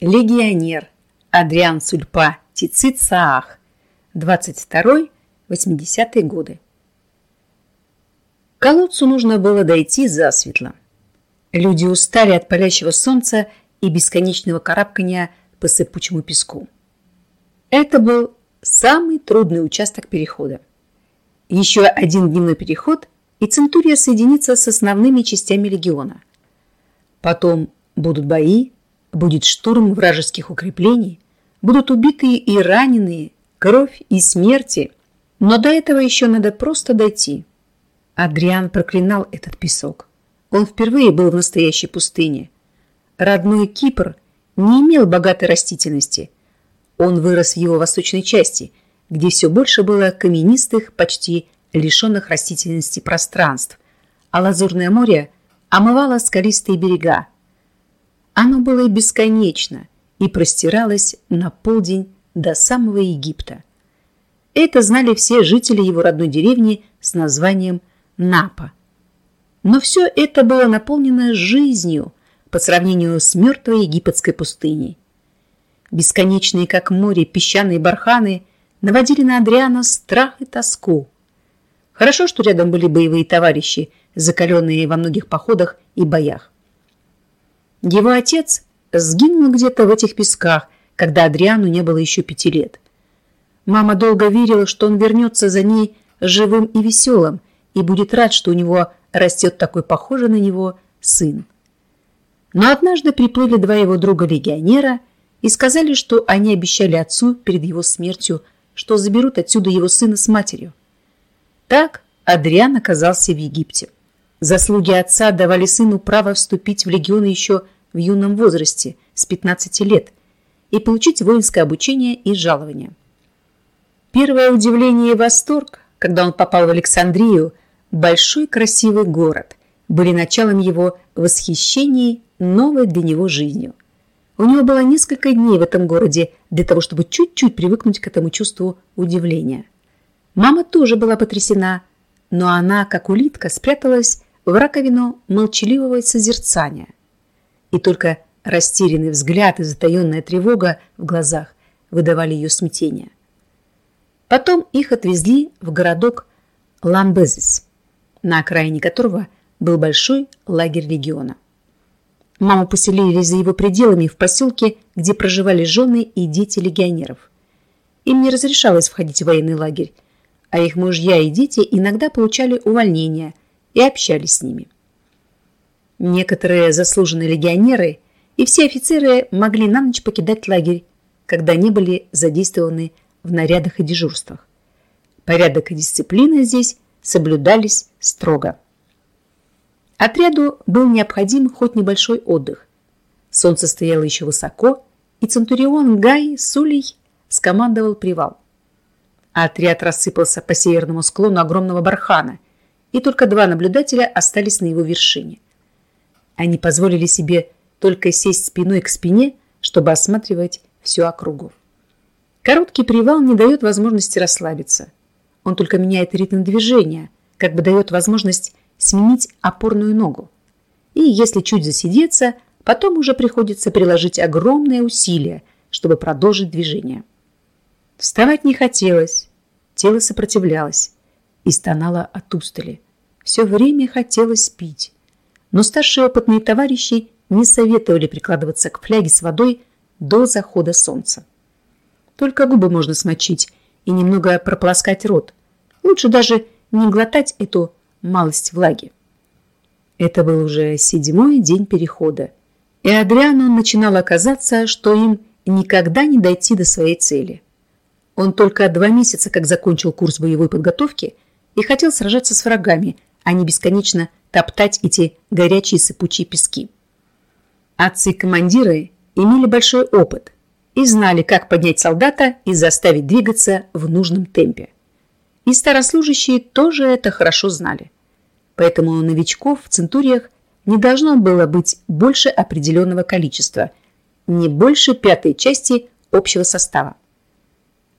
Легионер Адриан Сульпа Тицит Саах 22-80 годы. Колодцу нужно было дойти засветло. Люди устали от палящего солнца и бесконечного карабкания по сыпучему песку. Это был самый трудный участок перехода. Еще один дневной переход, и Центурия соединится с основными частями легиона. Потом будут бои, будет штурм вражеских укреплений, будут убитые и раненые, кровь и смерти. Но до этого еще надо просто дойти. Адриан проклинал этот песок. Он впервые был в настоящей пустыне. Родной Кипр не имел богатой растительности. Он вырос в его восточной части, где все больше было каменистых, почти лишенных растительности пространств, а Лазурное море омывало скалистые берега. Оно было бесконечно и простиралось на полдень до самого Египта. Это знали все жители его родной деревни с названием Напа. Но все это было наполнено жизнью по сравнению с мертвой египетской пустыней. Бесконечные, как море, песчаные барханы наводили на Адриана страх и тоску. Хорошо, что рядом были боевые товарищи, закаленные во многих походах и боях. Его отец сгинул где-то в этих песках, когда Адриану не было еще пяти лет. Мама долго верила, что он вернется за ней живым и веселым, и будет рад, что у него растет такой похожий на него сын. Но однажды приплыли два его друга-легионера и сказали, что они обещали отцу перед его смертью, что заберут отсюда его сына с матерью. Так Адриан оказался в Египте. Заслуги отца давали сыну право вступить в легион еще в юном возрасте, с 15 лет, и получить воинское обучение и жалование. Первое удивление и восторг, когда он попал в Александрию, большой красивый город, были началом его восхищений новой для него жизнью. У него было несколько дней в этом городе для того, чтобы чуть-чуть привыкнуть к этому чувству удивления. Мама тоже была потрясена, но она, как улитка, спряталась в раковину молчаливого созерцания. И только растерянный взгляд и затаенная тревога в глазах выдавали ее смятение. Потом их отвезли в городок Ламбезис, на окраине которого был большой лагерь легиона. Маму поселили за его пределами в поселке, где проживали жены и дети легионеров. Им не разрешалось входить в военный лагерь, а их мужья и дети иногда получали увольнение и общались с ними. Некоторые заслуженные легионеры и все офицеры могли на ночь покидать лагерь, когда не были задействованы в нарядах и дежурствах. Порядок и дисциплина здесь соблюдались строго. Отряду был необходим хоть небольшой отдых. Солнце стояло еще высоко, и Центурион Гай Сулей скомандовал привал. Отряд рассыпался по северному склону огромного бархана, и только два наблюдателя остались на его вершине. Они позволили себе только сесть спиной к спине, чтобы осматривать всю округу. Короткий привал не дает возможности расслабиться. Он только меняет ритм движения, как бы дает возможность сменить опорную ногу. И если чуть засидеться, потом уже приходится приложить огромные усилия, чтобы продолжить движение. Вставать не хотелось, тело сопротивлялось и стонало от устали. Все время хотелось пить. Но старшие опытные товарищи не советовали прикладываться к фляге с водой до захода солнца. Только губы можно смочить и немного прополоскать рот. Лучше даже не глотать эту малость влаги. Это был уже седьмой день перехода, и Адриану начинало казаться, что им никогда не дойти до своей цели. Он только два месяца как закончил курс боевой подготовки и хотел сражаться с врагами, а не бесконечно топтать эти горячие сыпучие пески. Отцы-командиры имели большой опыт и знали, как поднять солдата и заставить двигаться в нужном темпе. И старослужащие тоже это хорошо знали. Поэтому новичков в центуриях не должно было быть больше определенного количества, не больше пятой части общего состава.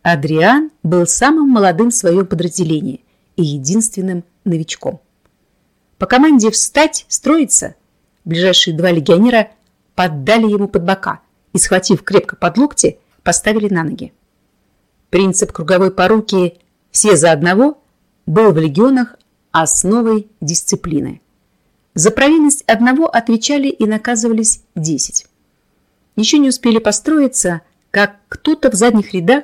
Адриан был самым молодым в своем подразделении и единственным новичком. По команде «Встать! Строиться!» ближайшие два легионера поддали ему под бока, и, схватив крепко под локти, поставили на ноги. Принцип круговой поруки «все за одного» был в легионах основой дисциплины. За провинность одного отвечали и наказывались десять. Еще не успели построиться, как кто-то в задних рядах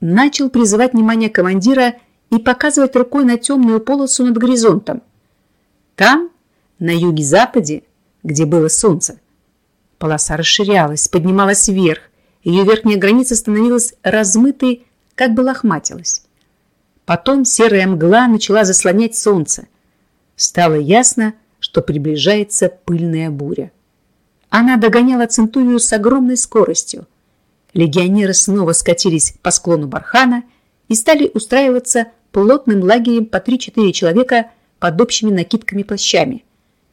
начал призывать внимание командира и показывать рукой на темную полосу над горизонтом. Там, на юге-западе, где было солнце, полоса расширялась, поднималась вверх, ее верхняя граница становилась размытой, как бы лохматилась. Потом серая мгла начала заслонять солнце. Стало ясно, что приближается пыльная буря. Она догоняла Центурию с огромной скоростью. Легионеры снова скатились по склону бархана и стали устраиваться плотным лагерем по 3-4 человека под общими накидками-плащами,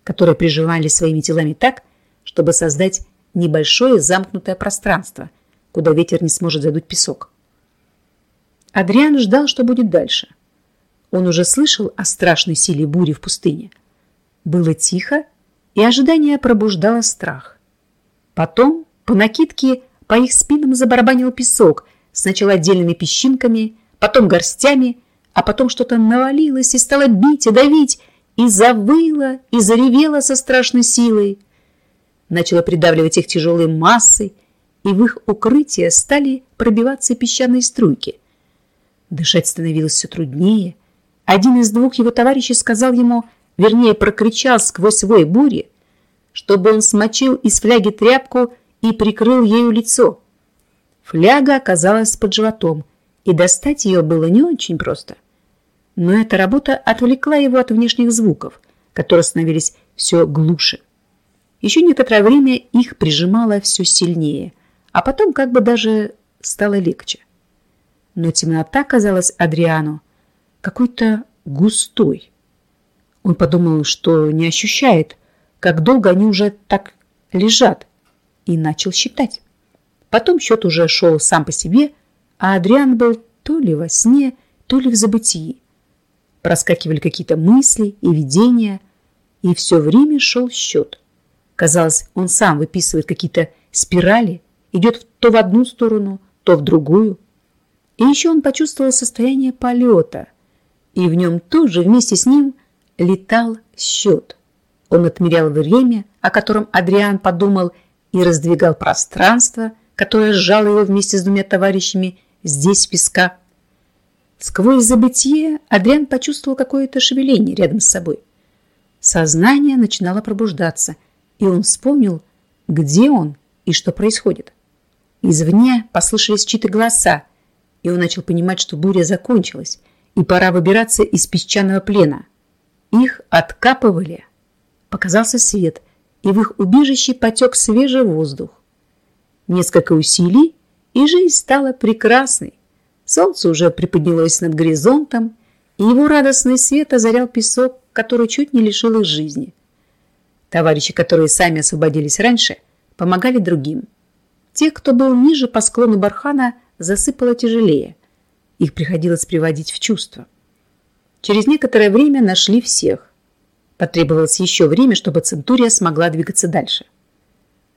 которые прижимали своими телами так, чтобы создать небольшое замкнутое пространство, куда ветер не сможет задуть песок. Адриан ждал, что будет дальше. Он уже слышал о страшной силе бури в пустыне. Было тихо, и ожидание пробуждало страх. Потом по накидке по их спинам забарабанил песок, сначала отдельными песчинками, потом горстями, а потом что-то навалилось и стало бить и давить, и завыло, и заревело со страшной силой. Начало придавливать их тяжелой массой, и в их укрытие стали пробиваться песчаные струйки. Дышать становилось все труднее. Один из двух его товарищей сказал ему, вернее, прокричал сквозь вой бури, чтобы он смочил из фляги тряпку и прикрыл ею лицо. Фляга оказалась под животом, и достать ее было не очень просто. Но эта работа отвлекла его от внешних звуков, которые становились все глуше. Еще некоторое время их прижимало все сильнее, а потом как бы даже стало легче но темнота казалась Адриану какой-то густой. Он подумал, что не ощущает, как долго они уже так лежат, и начал считать. Потом счет уже шел сам по себе, а Адриан был то ли во сне, то ли в забытии. Проскакивали какие-то мысли и видения, и все время шел счет. Казалось, он сам выписывает какие-то спирали, идет то в одну сторону, то в другую. И еще он почувствовал состояние полета, и в нем тоже вместе с ним летал счет. Он отмерял время, о котором Адриан подумал, и раздвигал пространство, которое сжало его вместе с двумя товарищами здесь, в песка. Сквозь забытие Адриан почувствовал какое-то шевеление рядом с собой. Сознание начинало пробуждаться, и он вспомнил, где он и что происходит. Извне послышались чьи-то голоса, и он начал понимать, что буря закончилась, и пора выбираться из песчаного плена. Их откапывали. Показался свет, и в их убежище потек свежий воздух. Несколько усилий, и жизнь стала прекрасной. Солнце уже приподнялось над горизонтом, и его радостный свет озарял песок, который чуть не лишил их жизни. Товарищи, которые сами освободились раньше, помогали другим. Те, кто был ниже по склону бархана, засыпало тяжелее. Их приходилось приводить в чувство. Через некоторое время нашли всех. Потребовалось еще время, чтобы Центурия смогла двигаться дальше.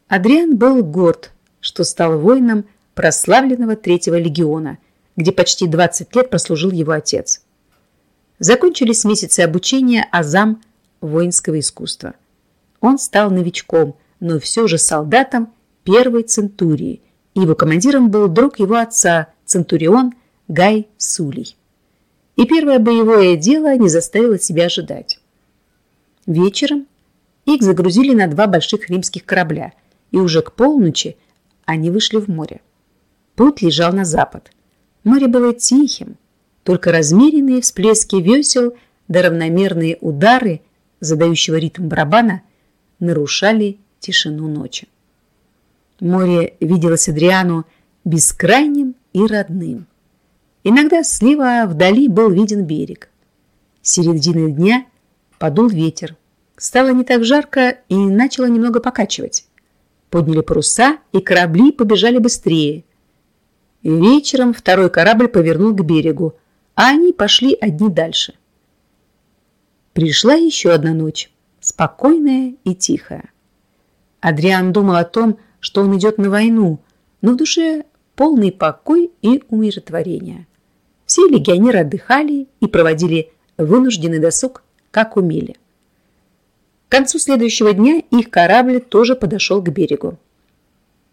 Адриан был горд, что стал воином прославленного третьего легиона, где почти 20 лет прослужил его отец. Закончились месяцы обучения азам воинского искусства. Он стал новичком, но все же солдатом первой центурии – его командиром был друг его отца, Центурион Гай Сулей. И первое боевое дело не заставило себя ожидать. Вечером их загрузили на два больших римских корабля, и уже к полночи они вышли в море. Путь лежал на запад. Море было тихим, только размеренные всплески весел да равномерные удары, задающего ритм барабана, нарушали тишину ночи. Море виделось Адриану бескрайним и родным. Иногда слева вдали был виден берег. С середины дня подул ветер. Стало не так жарко и начало немного покачивать. Подняли паруса, и корабли побежали быстрее. Вечером второй корабль повернул к берегу, а они пошли одни дальше. Пришла еще одна ночь, спокойная и тихая. Адриан думал о том, что он идет на войну, но в душе полный покой и умиротворение. Все легионеры отдыхали и проводили вынужденный досуг, как умели. К концу следующего дня их корабль тоже подошел к берегу.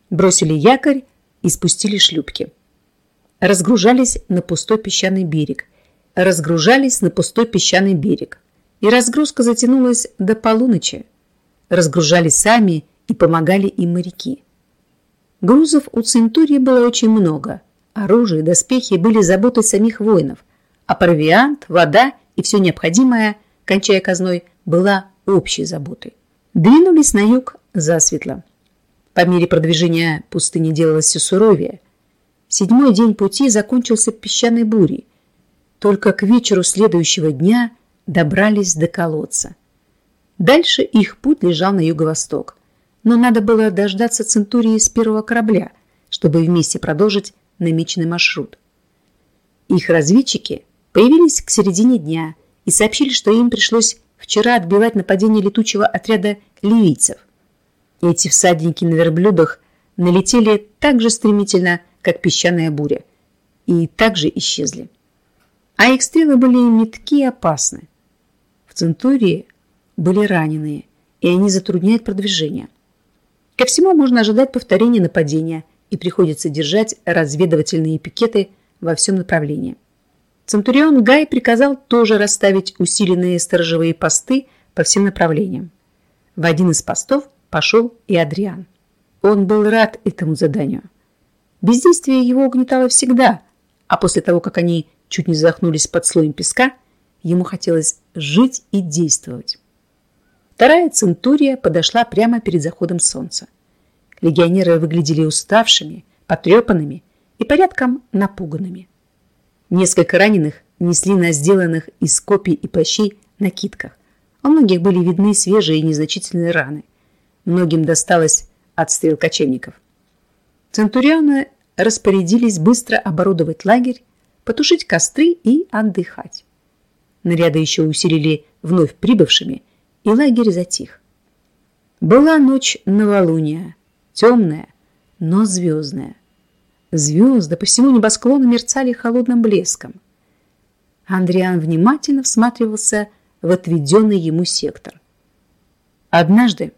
Бросили якорь и спустили шлюпки. Разгружались на пустой песчаный берег. Разгружались на пустой песчаный берег. И разгрузка затянулась до полуночи. Разгружали сами и помогали им моряки. Грузов у Центурии было очень много. Оружие и доспехи были заботой самих воинов, а провиант, вода и все необходимое, кончая казной, была общей заботой. Двинулись на юг засветло. По мере продвижения пустыня делалась все суровее. Седьмой день пути закончился песчаной бурей. Только к вечеру следующего дня добрались до колодца. Дальше их путь лежал на юго-восток но надо было дождаться Центурии с первого корабля, чтобы вместе продолжить намеченный маршрут. Их разведчики появились к середине дня и сообщили, что им пришлось вчера отбивать нападение летучего отряда ливийцев. Эти всадники на верблюдах налетели так же стремительно, как песчаная буря, и также исчезли. А их стрелы были метки и опасны. В Центурии были раненые, и они затрудняют продвижение. Ко всему можно ожидать повторения нападения и приходится держать разведывательные пикеты во всем направлении. Центурион Гай приказал тоже расставить усиленные сторожевые посты по всем направлениям. В один из постов пошел и Адриан. Он был рад этому заданию. Бездействие его угнетало всегда, а после того, как они чуть не захнулись под слоем песка, ему хотелось жить и действовать. Вторая центурия подошла прямо перед заходом солнца. Легионеры выглядели уставшими, потрепанными и порядком напуганными. Несколько раненых несли на сделанных из копий и плащей накидках. У многих были видны свежие и незначительные раны. Многим досталось от стрел кочевников. Центурионы распорядились быстро оборудовать лагерь, потушить костры и отдыхать. Наряды еще усилили вновь прибывшими – и лагерь затих. Была ночь новолуния, темная, но звездная. Звезды по всему небосклону мерцали холодным блеском. Андриан внимательно всматривался в отведенный ему сектор. Однажды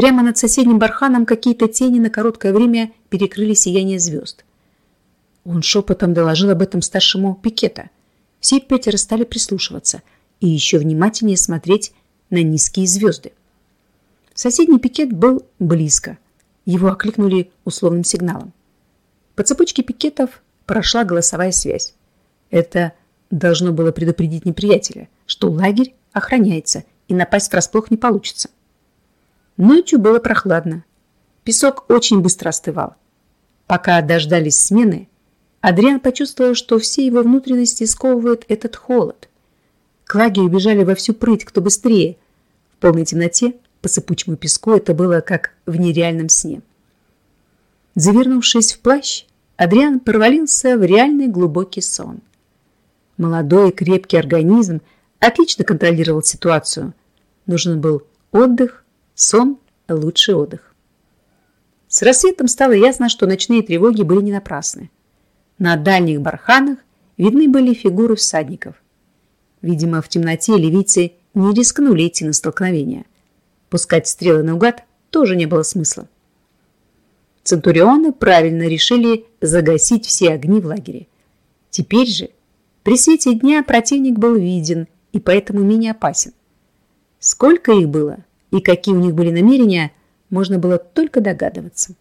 прямо над соседним барханом какие-то тени на короткое время перекрыли сияние звезд. Он шепотом доложил об этом старшему Пикета. Все пятеро стали прислушиваться и еще внимательнее смотреть на низкие звезды. Соседний пикет был близко. Его окликнули условным сигналом. По цепочке пикетов прошла голосовая связь. Это должно было предупредить неприятеля, что лагерь охраняется и напасть врасплох не получится. Ночью было прохладно. Песок очень быстро остывал. Пока дождались смены, Адриан почувствовал, что все его внутренности сковывает этот холод. К лагерю бежали во всю прыть, кто быстрее. В полной темноте по сыпучему песку это было как в нереальном сне. Завернувшись в плащ, Адриан провалился в реальный глубокий сон. Молодой крепкий организм отлично контролировал ситуацию. Нужен был отдых, сон – лучший отдых. С рассветом стало ясно, что ночные тревоги были не напрасны. На дальних барханах видны были фигуры всадников – Видимо, в темноте ливийцы не рискнули идти на столкновение. Пускать стрелы наугад тоже не было смысла. Центурионы правильно решили загасить все огни в лагере. Теперь же, при свете дня противник был виден и поэтому менее опасен. Сколько их было и какие у них были намерения, можно было только догадываться.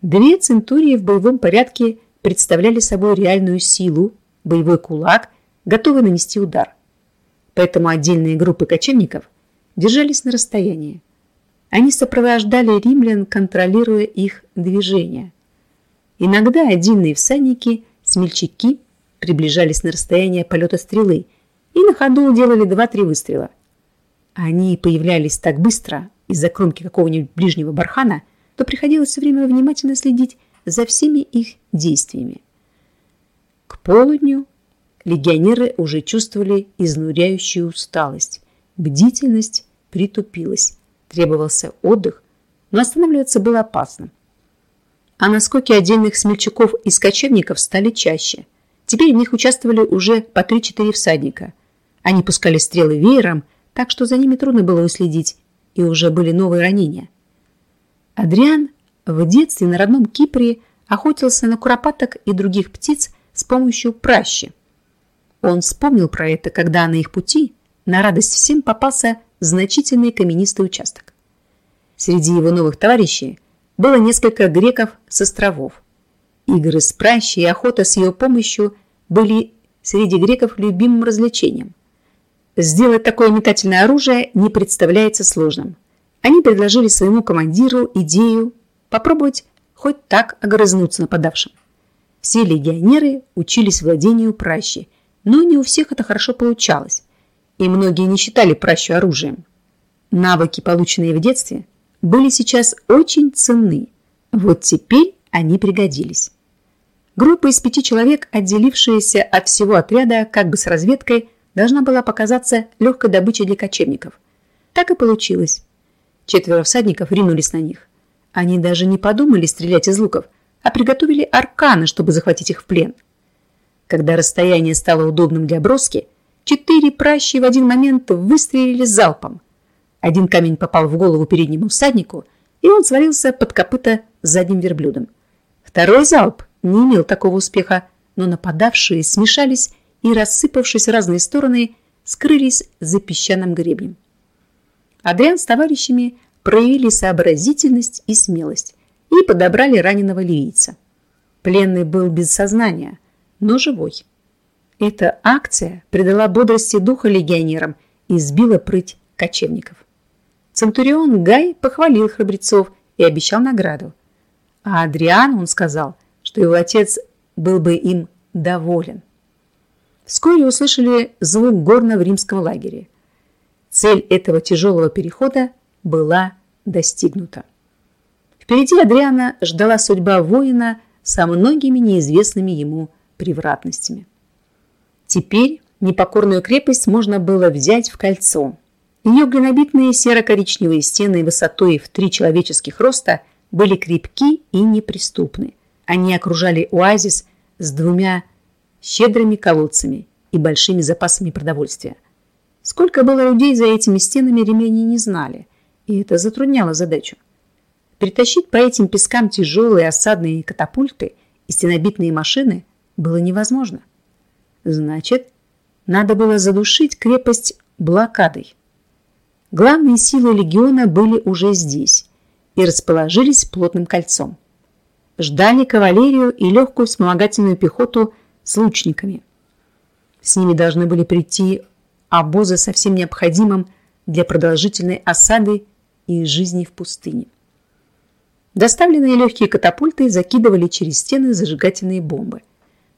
Две центурии в боевом порядке представляли собой реальную силу, боевой кулак – готовы нанести удар. Поэтому отдельные группы кочевников держались на расстоянии. Они сопровождали римлян, контролируя их движения. Иногда отдельные всадники, смельчаки, приближались на расстояние полета стрелы и на ходу делали два-три выстрела. Они появлялись так быстро из-за кромки какого-нибудь ближнего бархана, то приходилось все время внимательно следить за всеми их действиями. К полудню Легионеры уже чувствовали изнуряющую усталость. Бдительность притупилась. Требовался отдых, но останавливаться было опасно. А наскоки отдельных смельчаков и кочевников стали чаще. Теперь в них участвовали уже по 3-4 всадника. Они пускали стрелы веером, так что за ними трудно было уследить, и уже были новые ранения. Адриан в детстве на родном Кипре охотился на куропаток и других птиц с помощью пращи. Он вспомнил про это, когда на их пути, на радость всем, попался значительный каменистый участок. Среди его новых товарищей было несколько греков с островов. Игры с пращей и охота с ее помощью были среди греков любимым развлечением. Сделать такое метательное оружие не представляется сложным. Они предложили своему командиру идею попробовать хоть так огрызнуться нападавшим. Все легионеры учились владению пращи, но не у всех это хорошо получалось, и многие не считали пращу оружием. Навыки, полученные в детстве, были сейчас очень ценны. Вот теперь они пригодились. Группа из пяти человек, отделившаяся от всего отряда как бы с разведкой, должна была показаться легкой добычей для кочевников. Так и получилось. Четверо всадников ринулись на них. Они даже не подумали стрелять из луков, а приготовили арканы, чтобы захватить их в плен. Когда расстояние стало удобным для броски, четыре пращи в один момент выстрелили залпом. Один камень попал в голову переднему всаднику, и он свалился под копыта задним верблюдом. Второй залп не имел такого успеха, но нападавшие смешались и, рассыпавшись в разные стороны, скрылись за песчаным гребнем. Адриан с товарищами проявили сообразительность и смелость и подобрали раненого ливийца. Пленный был без сознания, но живой. Эта акция придала бодрости духа легионерам и сбила прыть кочевников. Центурион Гай похвалил храбрецов и обещал награду. А Адриан он сказал, что его отец был бы им доволен. Вскоре услышали звук горна в римском лагере. Цель этого тяжелого перехода была достигнута. Впереди Адриана ждала судьба воина со многими неизвестными ему превратностями. Теперь непокорную крепость можно было взять в кольцо. Ее глинобитные серо-коричневые стены высотой в три человеческих роста были крепки и неприступны. Они окружали оазис с двумя щедрыми колодцами и большими запасами продовольствия. Сколько было людей за этими стенами, римляне не знали – и это затрудняло задачу. Притащить по этим пескам тяжелые осадные катапульты и стенобитные машины было невозможно. Значит, надо было задушить крепость блокадой. Главные силы легиона были уже здесь и расположились плотным кольцом. Ждали кавалерию и легкую вспомогательную пехоту с лучниками. С ними должны были прийти обозы со всем необходимым для продолжительной осады и жизни в пустыне. Доставленные легкие катапульты закидывали через стены зажигательные бомбы.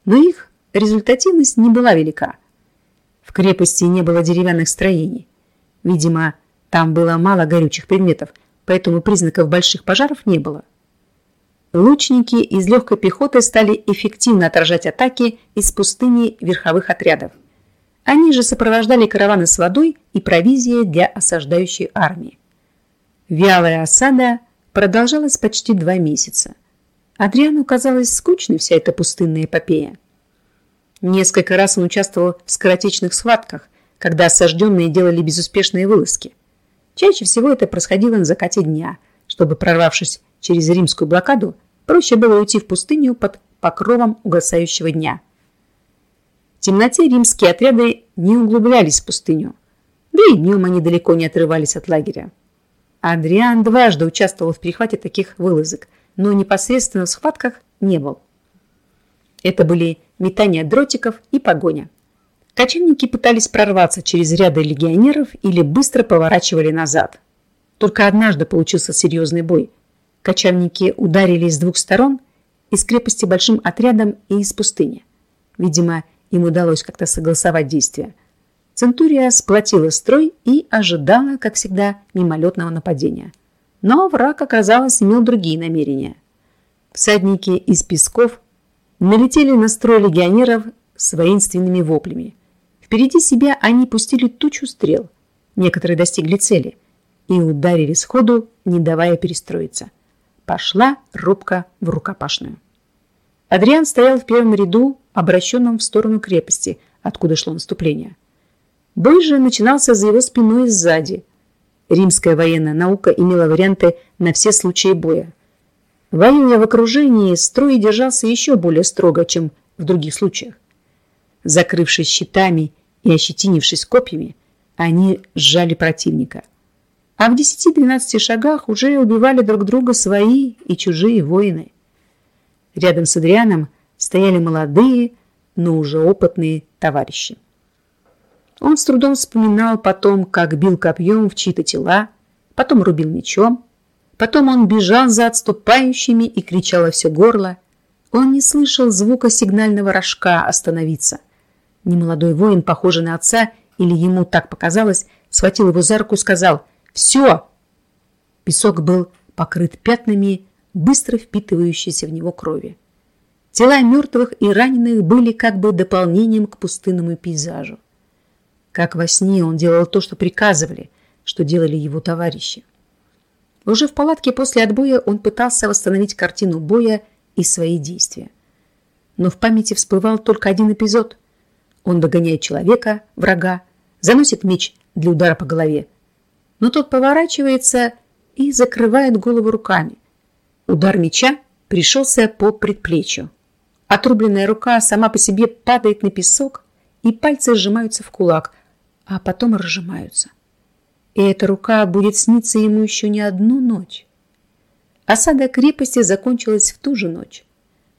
Но их результативность не была велика. В крепости не было деревянных строений. Видимо, там было мало горючих предметов, поэтому признаков больших пожаров не было. Лучники из легкой пехоты стали эффективно отражать атаки из пустыни верховых отрядов. Они же сопровождали караваны с водой и провизией для осаждающей армии. Вялая осада продолжалась почти два месяца. Адриану казалась скучной вся эта пустынная эпопея. Несколько раз он участвовал в скоротечных схватках, когда осажденные делали безуспешные вылазки. Чаще всего это происходило на закате дня, чтобы, прорвавшись через римскую блокаду, проще было уйти в пустыню под покровом угасающего дня. В темноте римские отряды не углублялись в пустыню, да и днем они далеко не отрывались от лагеря. Адриан дважды участвовал в перехвате таких вылазок, но непосредственно в схватках не был. Это были метания дротиков и погоня. Кочевники пытались прорваться через ряды легионеров или быстро поворачивали назад. Только однажды получился серьезный бой. Кочевники ударили с двух сторон, из крепости большим отрядом и из пустыни. Видимо, им удалось как-то согласовать действия. Центурия сплотила строй и ожидала, как всегда, мимолетного нападения. Но враг, оказалось, имел другие намерения. Всадники из песков налетели на строй легионеров с воинственными воплями. Впереди себя они пустили тучу стрел. Некоторые достигли цели и ударили сходу не давая перестроиться. Пошла рубка в рукопашную. Адриан стоял в первом ряду, обращенном в сторону крепости, откуда шло наступление. Бой же начинался за его спиной сзади. Римская военная наука имела варианты на все случаи боя. Воюя в окружении, строй держался еще более строго, чем в других случаях. Закрывшись щитами и ощетинившись копьями, они сжали противника. А в 10-12 шагах уже убивали друг друга свои и чужие воины. Рядом с Адрианом стояли молодые, но уже опытные товарищи. Он с трудом вспоминал потом, как бил копьем в чьи-то тела, потом рубил мечом, потом он бежал за отступающими и кричал во все горло. Он не слышал звука сигнального рожка «Остановиться». Немолодой воин, похожий на отца, или ему так показалось, схватил его за руку и сказал «Все!». Песок был покрыт пятнами, быстро впитывающейся в него крови. Тела мертвых и раненых были как бы дополнением к пустынному пейзажу. Как во сне он делал то, что приказывали, что делали его товарищи. Уже в палатке после отбоя он пытался восстановить картину боя и свои действия. Но в памяти всплывал только один эпизод. Он догоняет человека, врага, заносит меч для удара по голове. Но тот поворачивается и закрывает голову руками. Удар меча пришелся по предплечью. Отрубленная рука сама по себе падает на песок, и пальцы сжимаются в кулак, а потом разжимаются. И эта рука будет сниться ему еще не одну ночь. Осада крепости закончилась в ту же ночь.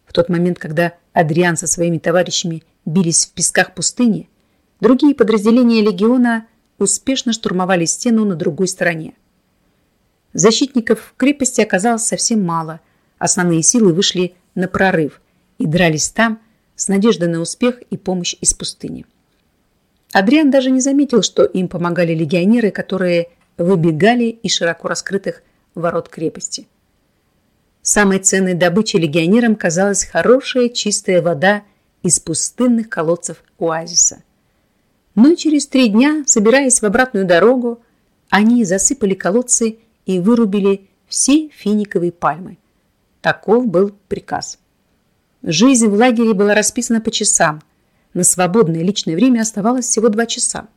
В тот момент, когда Адриан со своими товарищами бились в песках пустыни, другие подразделения легиона успешно штурмовали стену на другой стороне. Защитников в крепости оказалось совсем мало. Основные силы вышли на прорыв и дрались там с надеждой на успех и помощь из пустыни. Адриан даже не заметил, что им помогали легионеры, которые выбегали из широко раскрытых ворот крепости. Самой ценной добычей легионерам казалась хорошая чистая вода из пустынных колодцев оазиса. Но через три дня, собираясь в обратную дорогу, они засыпали колодцы и вырубили все финиковые пальмы. Таков был приказ. Жизнь в лагере была расписана по часам – на свободное личное время оставалось всего два часа.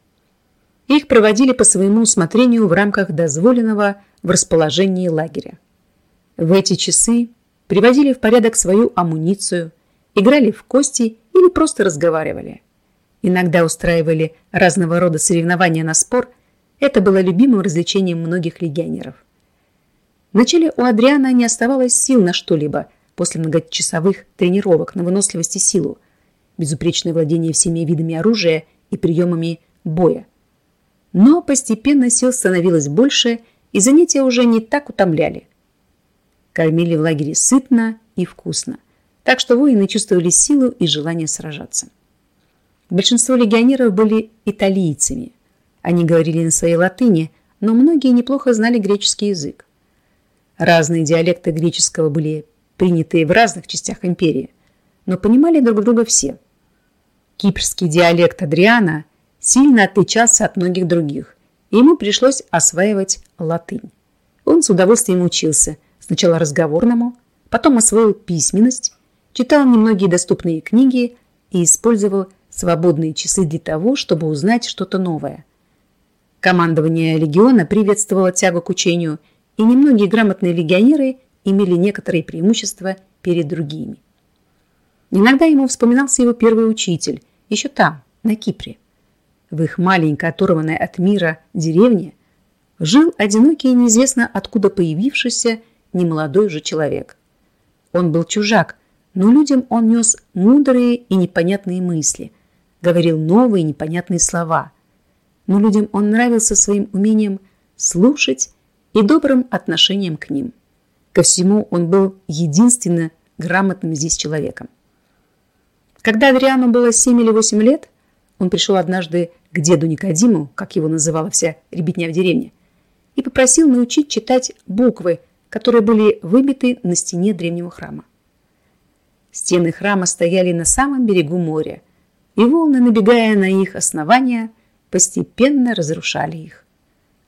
Их проводили по своему усмотрению в рамках дозволенного в расположении лагеря. В эти часы приводили в порядок свою амуницию, играли в кости или просто разговаривали. Иногда устраивали разного рода соревнования на спор. Это было любимым развлечением многих легионеров. Вначале у Адриана не оставалось сил на что-либо после многочасовых тренировок на выносливость и силу, безупречное владение всеми видами оружия и приемами боя. Но постепенно сил становилось больше, и занятия уже не так утомляли. Кормили в лагере сытно и вкусно, так что воины чувствовали силу и желание сражаться. Большинство легионеров были италийцами. Они говорили на своей латыни, но многие неплохо знали греческий язык. Разные диалекты греческого были приняты в разных частях империи, но понимали друг друга все – Кипрский диалект Адриана сильно отличался от многих других, и ему пришлось осваивать латынь. Он с удовольствием учился, сначала разговорному, потом освоил письменность, читал немногие доступные книги и использовал свободные часы для того, чтобы узнать что-то новое. Командование легиона приветствовало тягу к учению, и немногие грамотные легионеры имели некоторые преимущества перед другими. Иногда ему вспоминался его первый учитель, еще там, на Кипре. В их маленькой, оторванной от мира деревне жил одинокий и неизвестно откуда появившийся немолодой уже человек. Он был чужак, но людям он нес мудрые и непонятные мысли, говорил новые непонятные слова. Но людям он нравился своим умением слушать и добрым отношением к ним. Ко всему он был единственно грамотным здесь человеком. Когда Адриану было 7 или 8 лет, он пришел однажды к деду Никодиму, как его называла вся ребятня в деревне, и попросил научить читать буквы, которые были выбиты на стене древнего храма. Стены храма стояли на самом берегу моря, и волны, набегая на их основания, постепенно разрушали их.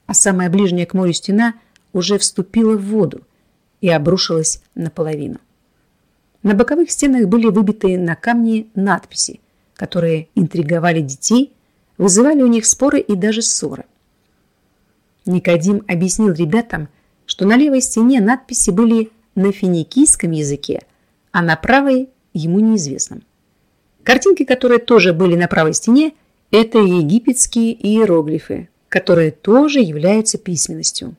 А самая ближняя к морю стена уже вступила в воду и обрушилась наполовину. На боковых стенах были выбиты на камни надписи, которые интриговали детей, вызывали у них споры и даже ссоры. Никодим объяснил ребятам, что на левой стене надписи были на финикийском языке, а на правой ему неизвестном. Картинки, которые тоже были на правой стене, это египетские иероглифы, которые тоже являются письменностью.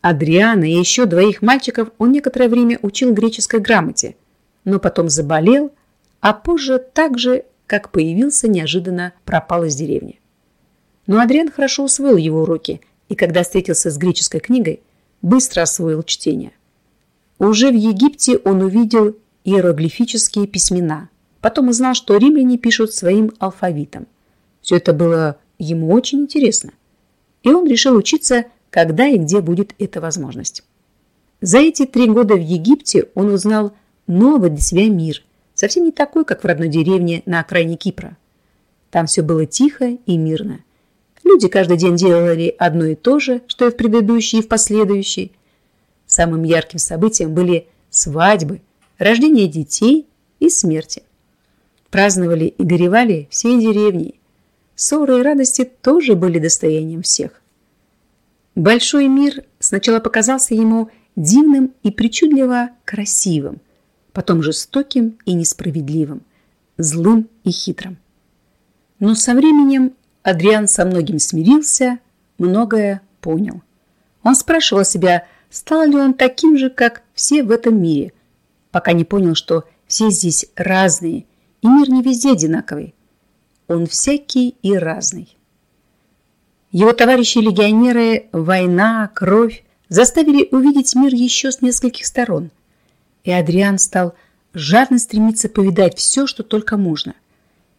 Адриана и еще двоих мальчиков он некоторое время учил греческой грамоте, но потом заболел, а позже так же, как появился, неожиданно пропал из деревни. Но Адриан хорошо усвоил его уроки, и когда встретился с греческой книгой, быстро освоил чтение. Уже в Египте он увидел иероглифические письмена. Потом узнал, что римляне пишут своим алфавитом. Все это было ему очень интересно. И он решил учиться, когда и где будет эта возможность. За эти три года в Египте он узнал новый для себя мир, совсем не такой, как в родной деревне на окраине Кипра. Там все было тихо и мирно. Люди каждый день делали одно и то же, что и в предыдущий и в последующий. Самым ярким событием были свадьбы, рождение детей и смерти. Праздновали и горевали всей деревни. Ссоры и радости тоже были достоянием всех. Большой мир сначала показался ему дивным и причудливо красивым, потом жестоким и несправедливым, злым и хитрым. Но со временем Адриан со многим смирился, многое понял. Он спрашивал себя, стал ли он таким же, как все в этом мире, пока не понял, что все здесь разные, и мир не везде одинаковый. Он всякий и разный. Его товарищи-легионеры, война, кровь заставили увидеть мир еще с нескольких сторон. И Адриан стал жадно стремиться повидать все, что только можно.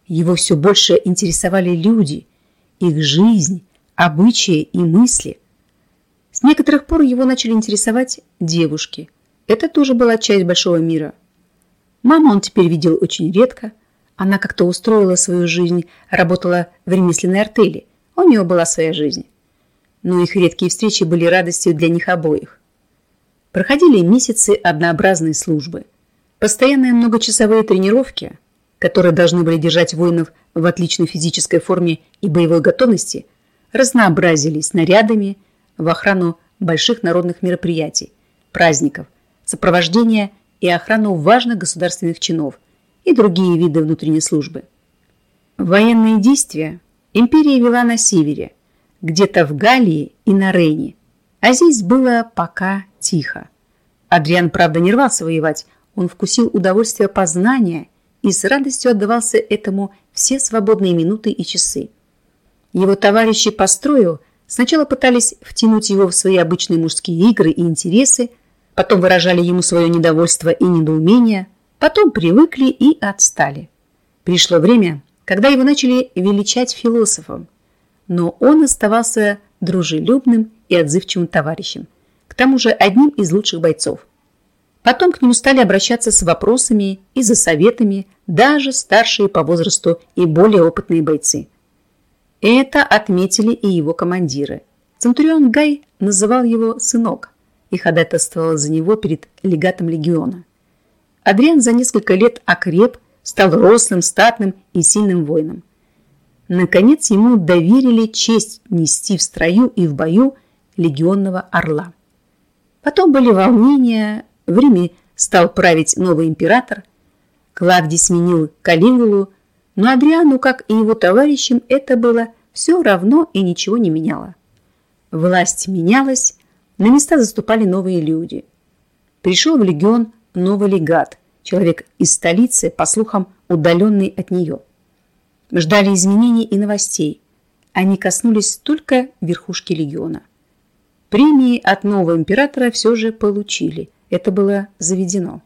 Его все больше интересовали люди, их жизнь, обычаи и мысли – с некоторых пор его начали интересовать девушки. Это тоже была часть большого мира. Маму он теперь видел очень редко. Она как-то устроила свою жизнь, работала в ремесленной артели. У нее была своя жизнь. Но их редкие встречи были радостью для них обоих. Проходили месяцы однообразной службы. Постоянные многочасовые тренировки, которые должны были держать воинов в отличной физической форме и боевой готовности, разнообразились нарядами, в охрану больших народных мероприятий, праздников, сопровождения и охрану важных государственных чинов и другие виды внутренней службы. Военные действия империя вела на севере, где-то в Галлии и на Рейне, а здесь было пока тихо. Адриан, правда, не рвался воевать, он вкусил удовольствие познания и с радостью отдавался этому все свободные минуты и часы. Его товарищи по строю – Сначала пытались втянуть его в свои обычные мужские игры и интересы, потом выражали ему свое недовольство и недоумение, потом привыкли и отстали. Пришло время, когда его начали величать философом, но он оставался дружелюбным и отзывчивым товарищем, к тому же одним из лучших бойцов. Потом к нему стали обращаться с вопросами и за советами даже старшие по возрасту и более опытные бойцы – это отметили и его командиры. Центурион Гай называл его «сынок» и ходатайствовал за него перед легатом легиона. Адриан за несколько лет окреп, стал рослым, статным и сильным воином. Наконец ему доверили честь нести в строю и в бою легионного орла. Потом были волнения, в Риме стал править новый император, Клавдий сменил Калигулу, но Адриану, как и его товарищам, это было все равно и ничего не меняло. Власть менялась, на места заступали новые люди. Пришел в легион новый легат, человек из столицы, по слухам, удаленный от нее. Ждали изменений и новостей. Они коснулись только верхушки легиона. Премии от нового императора все же получили. Это было заведено.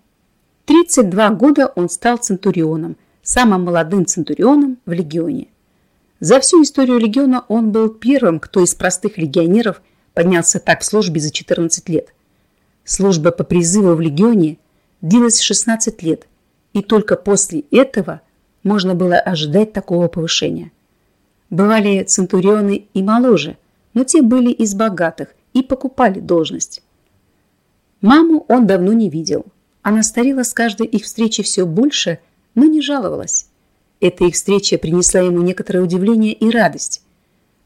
32 года он стал центурионом, самым молодым центурионом в легионе. За всю историю легиона он был первым, кто из простых легионеров поднялся так в службе за 14 лет. Служба по призыву в легионе длилась 16 лет, и только после этого можно было ожидать такого повышения. Бывали центурионы и моложе, но те были из богатых и покупали должность. Маму он давно не видел. Она старела с каждой их встречи все больше, но не жаловалась. Эта их встреча принесла ему некоторое удивление и радость.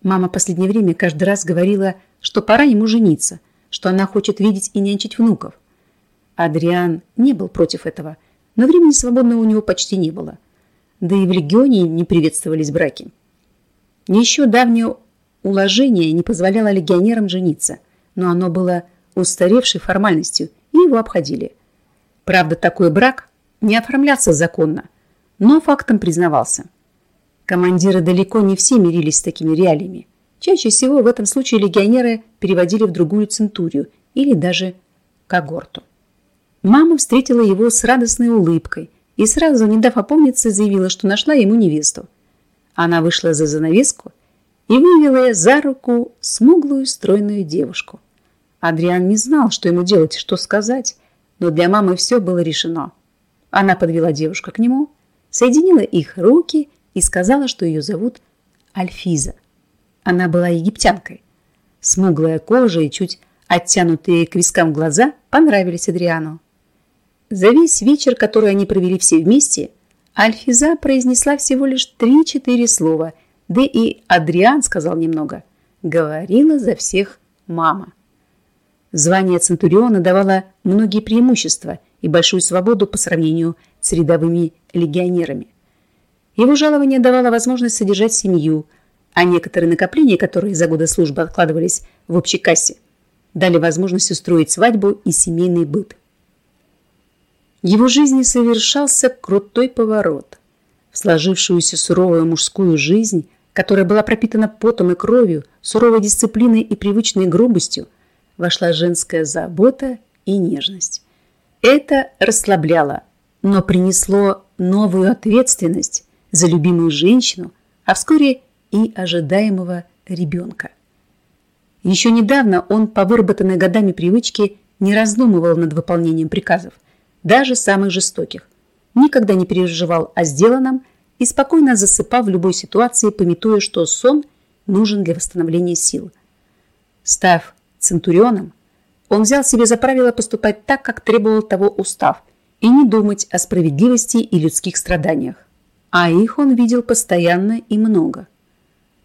Мама последнее время каждый раз говорила, что пора ему жениться, что она хочет видеть и нянчить внуков. Адриан не был против этого, но времени свободного у него почти не было. Да и в легионе не приветствовались браки. Еще давнее уложение не позволяло легионерам жениться, но оно было устаревшей формальностью, и его обходили. Правда, такой брак не оформлялся законно, но фактом признавался. Командиры далеко не все мирились с такими реалиями. Чаще всего в этом случае легионеры переводили в другую центурию или даже когорту. Мама встретила его с радостной улыбкой и сразу, не дав опомниться, заявила, что нашла ему невесту. Она вышла за занавеску и вывела за руку смуглую стройную девушку. Адриан не знал, что ему делать, что сказать, но для мамы все было решено. Она подвела девушку к нему, соединила их руки и сказала, что ее зовут Альфиза. Она была египтянкой. Смуглая кожа и чуть оттянутые к вискам глаза понравились Адриану. За весь вечер, который они провели все вместе, Альфиза произнесла всего лишь три-четыре слова, да и Адриан сказал немного. Говорила за всех мама. Звание Центуриона давало многие преимущества и большую свободу по сравнению с рядовыми легионерами. Его жалование давало возможность содержать семью, а некоторые накопления, которые за годы службы откладывались в общей кассе, дали возможность устроить свадьбу и семейный быт его жизни совершался крутой поворот. В сложившуюся суровую мужскую жизнь, которая была пропитана потом и кровью, суровой дисциплиной и привычной грубостью, вошла женская забота и нежность. Это расслабляло, но принесло новую ответственность за любимую женщину, а вскоре и ожидаемого ребенка. Еще недавно он по выработанной годами привычке не раздумывал над выполнением приказов – даже самых жестоких. Никогда не переживал о сделанном и спокойно засыпал в любой ситуации, пометуя, что сон нужен для восстановления сил. Став центурионом, он взял себе за правило поступать так, как требовал того устав, и не думать о справедливости и людских страданиях. А их он видел постоянно и много.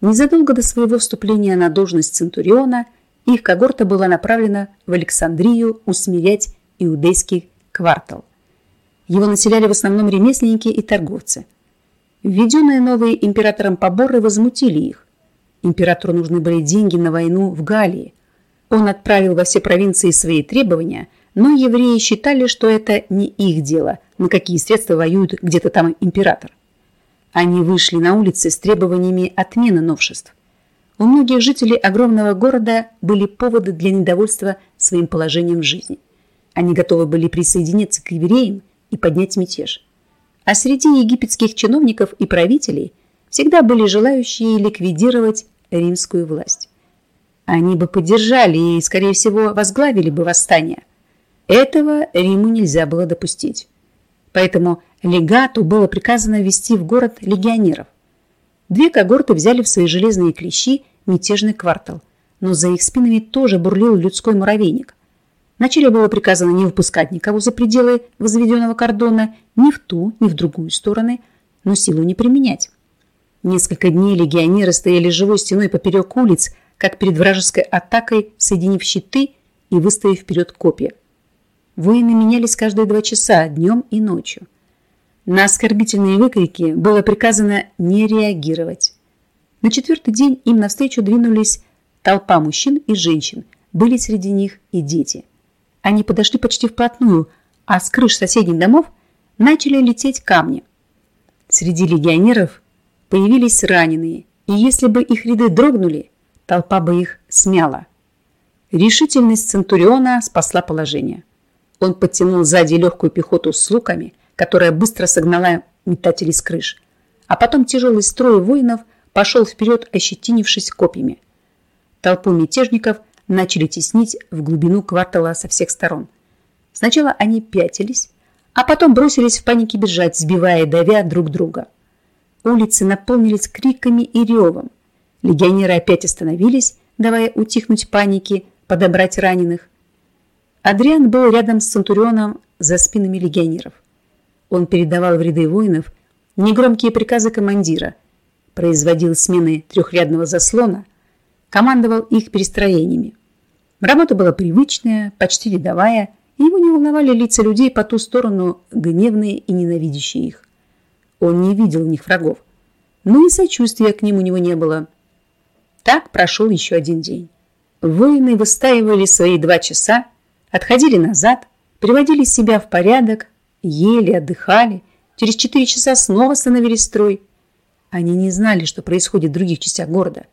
Незадолго до своего вступления на должность центуриона их когорта была направлена в Александрию усмирять иудейских квартал. Его населяли в основном ремесленники и торговцы. Введенные новые императором поборы возмутили их. Императору нужны были деньги на войну в Галлии. Он отправил во все провинции свои требования, но евреи считали, что это не их дело, на какие средства воюет где-то там император. Они вышли на улицы с требованиями отмены новшеств. У многих жителей огромного города были поводы для недовольства своим положением в жизни – они готовы были присоединиться к евреям и поднять мятеж. А среди египетских чиновников и правителей всегда были желающие ликвидировать римскую власть. Они бы поддержали и, скорее всего, возглавили бы восстание. Этого Риму нельзя было допустить. Поэтому легату было приказано ввести в город легионеров. Две когорты взяли в свои железные клещи мятежный квартал, но за их спинами тоже бурлил людской муравейник – Вначале было приказано не выпускать никого за пределы возведенного кордона ни в ту, ни в другую стороны, но силу не применять. Несколько дней легионеры стояли живой стеной поперек улиц, как перед вражеской атакой, соединив щиты и выставив вперед копья. Воины менялись каждые два часа, днем и ночью. На оскорбительные выкрики было приказано не реагировать. На четвертый день им навстречу двинулись толпа мужчин и женщин, были среди них и дети – они подошли почти вплотную, а с крыш соседних домов начали лететь камни. Среди легионеров появились раненые, и если бы их ряды дрогнули, толпа бы их смяла. Решительность Центуриона спасла положение. Он подтянул сзади легкую пехоту с луками, которая быстро согнала метателей с крыш, а потом тяжелый строй воинов пошел вперед, ощетинившись копьями. Толпу мятежников – начали теснить в глубину квартала со всех сторон. Сначала они пятились, а потом бросились в панике бежать, сбивая и давя друг друга. Улицы наполнились криками и ревом. Легионеры опять остановились, давая утихнуть панике, подобрать раненых. Адриан был рядом с Центурионом за спинами легионеров. Он передавал в ряды воинов негромкие приказы командира, производил смены трехрядного заслона, командовал их перестроениями. Работа была привычная, почти рядовая, и его не волновали лица людей по ту сторону, гневные и ненавидящие их. Он не видел в них врагов, но и сочувствия к ним у него не было. Так прошел еще один день. Воины выстаивали свои два часа, отходили назад, приводили себя в порядок, ели, отдыхали, через четыре часа снова становились строй. Они не знали, что происходит в других частях города,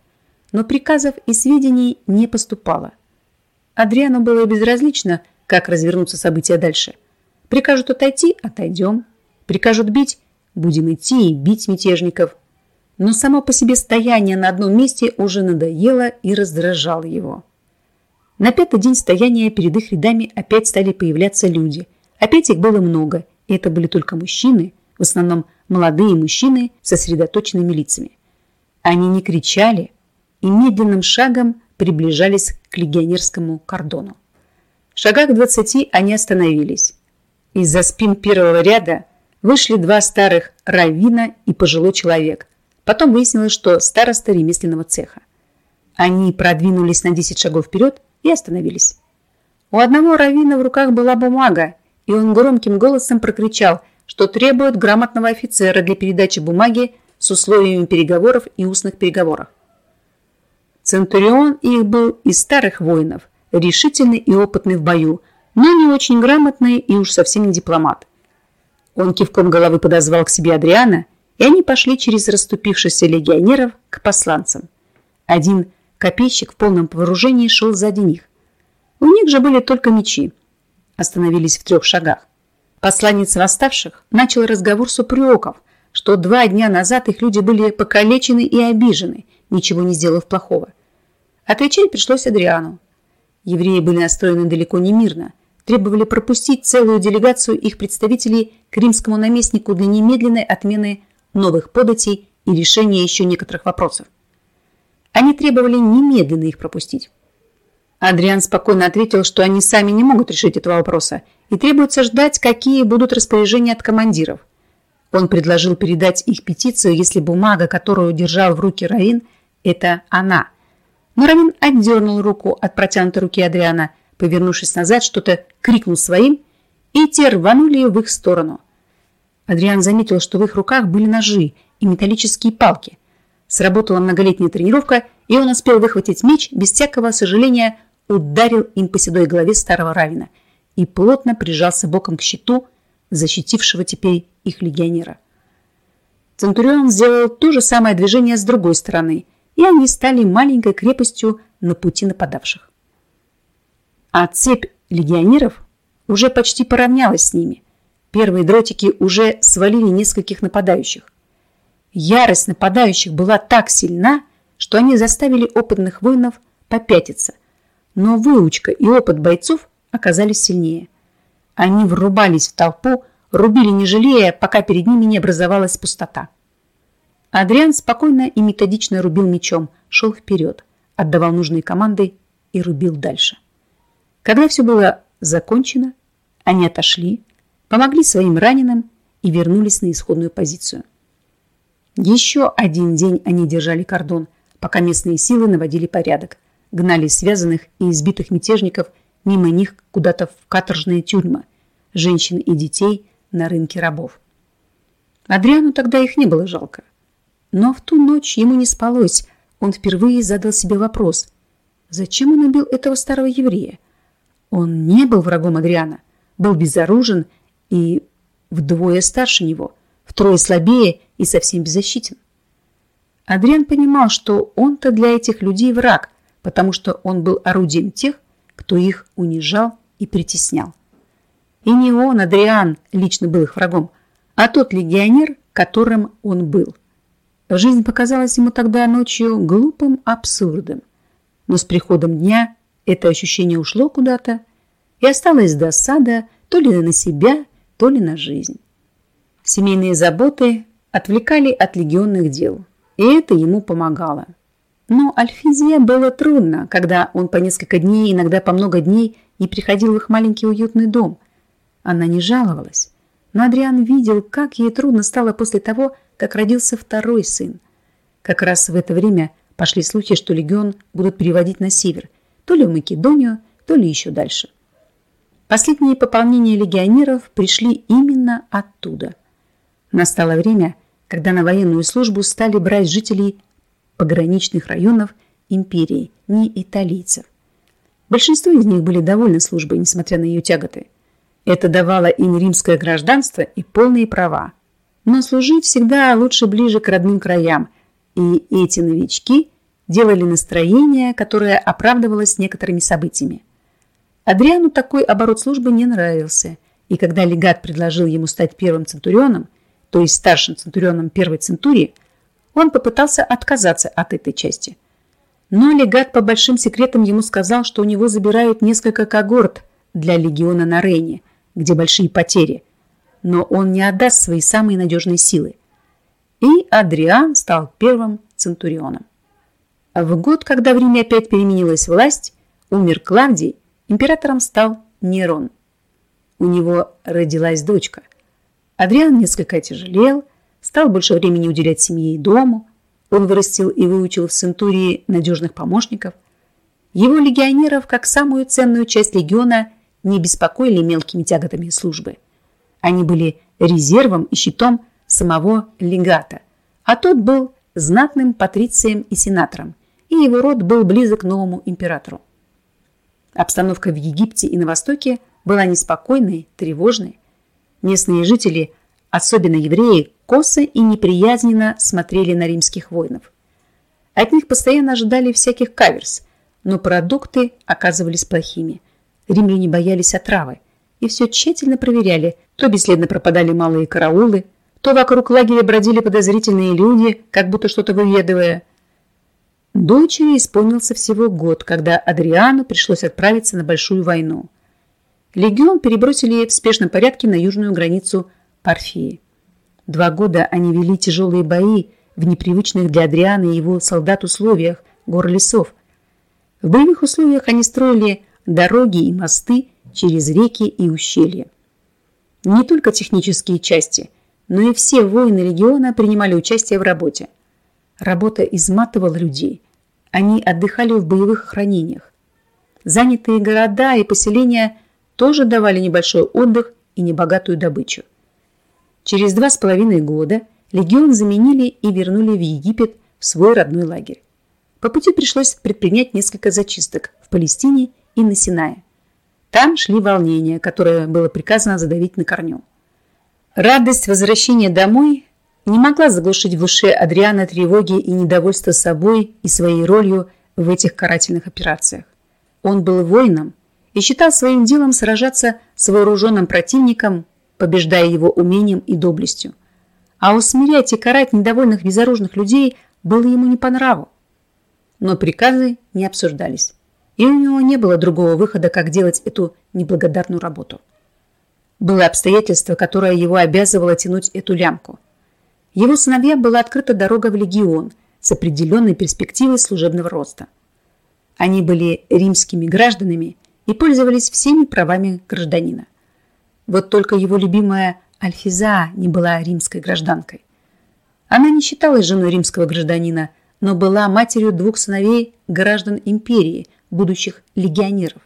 но приказов и сведений не поступало. Адриану было безразлично, как развернутся события дальше. Прикажут отойти – отойдем. Прикажут бить – будем идти и бить мятежников. Но само по себе стояние на одном месте уже надоело и раздражало его. На пятый день стояния перед их рядами опять стали появляться люди. Опять их было много, и это были только мужчины, в основном молодые мужчины с сосредоточенными лицами. Они не кричали и медленным шагом приближались к легионерскому кордону. В шагах двадцати они остановились. Из-за спин первого ряда вышли два старых раввина и пожилой человек. Потом выяснилось, что староста ремесленного цеха. Они продвинулись на 10 шагов вперед и остановились. У одного раввина в руках была бумага, и он громким голосом прокричал, что требует грамотного офицера для передачи бумаги с условиями переговоров и устных переговоров. Центурион их был из старых воинов, решительный и опытный в бою, но не очень грамотный и уж совсем не дипломат. Он кивком головы подозвал к себе Адриана, и они пошли через расступившихся легионеров к посланцам. Один копейщик в полном вооружении шел сзади них. У них же были только мечи. Остановились в трех шагах. Посланец восставших начал разговор с упреков, что два дня назад их люди были покалечены и обижены, ничего не сделав плохого. Отвечать пришлось Адриану. Евреи были настроены далеко не мирно, требовали пропустить целую делегацию их представителей к римскому наместнику для немедленной отмены новых податей и решения еще некоторых вопросов. Они требовали немедленно их пропустить. Адриан спокойно ответил, что они сами не могут решить этого вопроса и требуется ждать, какие будут распоряжения от командиров. Он предложил передать их петицию, если бумага, которую держал в руки Раин, это она – но Равин отдернул руку от протянутой руки Адриана, повернувшись назад, что-то крикнул своим, и те рванули в их сторону. Адриан заметил, что в их руках были ножи и металлические палки. Сработала многолетняя тренировка, и он успел выхватить меч, без всякого сожаления ударил им по седой голове старого Равина и плотно прижался боком к щиту, защитившего теперь их легионера. Центурион сделал то же самое движение с другой стороны – и они стали маленькой крепостью на пути нападавших. А цепь легионеров уже почти поравнялась с ними. Первые дротики уже свалили нескольких нападающих. Ярость нападающих была так сильна, что они заставили опытных воинов попятиться. Но выучка и опыт бойцов оказались сильнее. Они врубались в толпу, рубили не жалея, пока перед ними не образовалась пустота. Адриан спокойно и методично рубил мечом, шел вперед, отдавал нужные команды и рубил дальше. Когда все было закончено, они отошли, помогли своим раненым и вернулись на исходную позицию. Еще один день они держали кордон, пока местные силы наводили порядок, гнали связанных и избитых мятежников мимо них куда-то в каторжные тюрьмы, женщин и детей на рынке рабов. Адриану тогда их не было жалко. Но в ту ночь ему не спалось. Он впервые задал себе вопрос. Зачем он убил этого старого еврея? Он не был врагом Адриана, был безоружен и вдвое старше него, втрое слабее и совсем беззащитен. Адриан понимал, что он-то для этих людей враг, потому что он был орудием тех, кто их унижал и притеснял. И не он, Адриан, лично был их врагом, а тот легионер, которым он был. Жизнь показалась ему тогда ночью глупым абсурдом. Но с приходом дня это ощущение ушло куда-то, и осталась досада то ли на себя, то ли на жизнь. Семейные заботы отвлекали от легионных дел, и это ему помогало. Но Альфизе было трудно, когда он по несколько дней, иногда по много дней, не приходил в их маленький уютный дом. Она не жаловалась. Но Адриан видел, как ей трудно стало после того, как родился второй сын. Как раз в это время пошли слухи, что легион будут переводить на север, то ли в Македонию, то ли еще дальше. Последние пополнения легионеров пришли именно оттуда. Настало время, когда на военную службу стали брать жителей пограничных районов империи, не италийцев. Большинство из них были довольны службой, несмотря на ее тяготы. Это давало им римское гражданство и полные права. Но служить всегда лучше ближе к родным краям, и эти новички делали настроение, которое оправдывалось некоторыми событиями. Адриану такой оборот службы не нравился, и когда легат предложил ему стать первым центурионом, то есть старшим центурионом первой центурии, он попытался отказаться от этой части. Но легат по большим секретам ему сказал, что у него забирают несколько когорт для легиона на Рейне, где большие потери, но он не отдаст свои самые надежные силы. И Адриан стал первым центурионом. В год, когда в Риме опять переменилась власть, умер Клавдий, императором стал Нерон. У него родилась дочка. Адриан несколько отяжелел, стал больше времени уделять семье и дому. Он вырастил и выучил в Центурии надежных помощников. Его легионеров, как самую ценную часть легиона, не беспокоили мелкими тяготами службы. Они были резервом и щитом самого легата, а тот был знатным патрицием и сенатором, и его род был близок к новому императору. Обстановка в Египте и на Востоке была неспокойной, тревожной. Местные жители, особенно евреи, косо и неприязненно смотрели на римских воинов. От них постоянно ожидали всяких каверс, но продукты оказывались плохими. Римляне боялись отравы и все тщательно проверяли. То бесследно пропадали малые караулы, то вокруг лагеря бродили подозрительные люди, как будто что-то выведывая. Дочери исполнился всего год, когда Адриану пришлось отправиться на большую войну. Легион перебросили в спешном порядке на южную границу Парфии. Два года они вели тяжелые бои в непривычных для Адриана и его солдат условиях гор лесов. В боевых условиях они строили дороги и мосты через реки и ущелья. Не только технические части, но и все воины региона принимали участие в работе. Работа изматывала людей. Они отдыхали в боевых хранениях. Занятые города и поселения тоже давали небольшой отдых и небогатую добычу. Через два с половиной года легион заменили и вернули в Египет в свой родной лагерь. По пути пришлось предпринять несколько зачисток в Палестине и на Синае. Там шли волнения, которые было приказано задавить на корню. Радость возвращения домой не могла заглушить в душе Адриана тревоги и недовольство собой и своей ролью в этих карательных операциях. Он был воином и считал своим делом сражаться с вооруженным противником побеждая его умением и доблестью. А усмирять и карать недовольных безоружных людей было ему не по нраву. Но приказы не обсуждались, и у него не было другого выхода, как делать эту неблагодарную работу. Было обстоятельство, которое его обязывало тянуть эту лямку. Его сыновьям была открыта дорога в легион с определенной перспективой служебного роста. Они были римскими гражданами и пользовались всеми правами гражданина. Вот только его любимая Альфиза не была римской гражданкой. Она не считалась женой римского гражданина, но была матерью двух сыновей граждан империи, будущих легионеров.